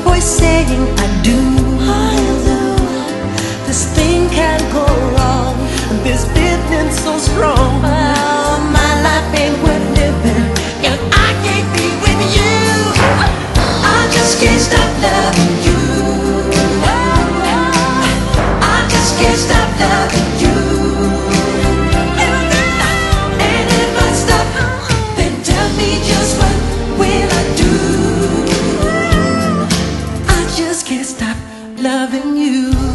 voice saying I do just can't stop loving you.